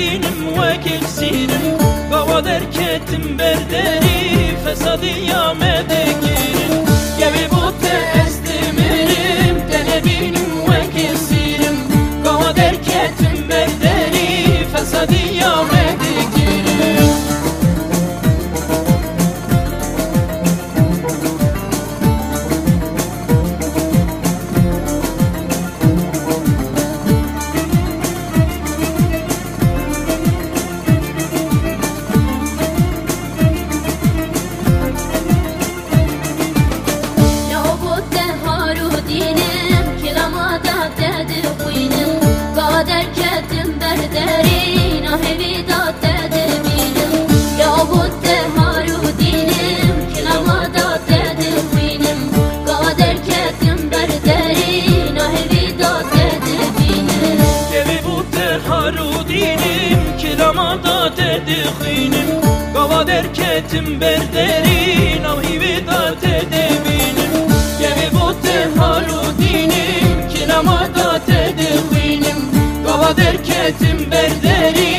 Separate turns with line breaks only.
kefilim ve keksirim Kava derk ettim berderi Fesadı yamede girim دخینم گوا در کتم بردرین او هیوی دارت دبینم یوی بوت حالو دینم کنما دارت دخینم گوا در کتم بردرین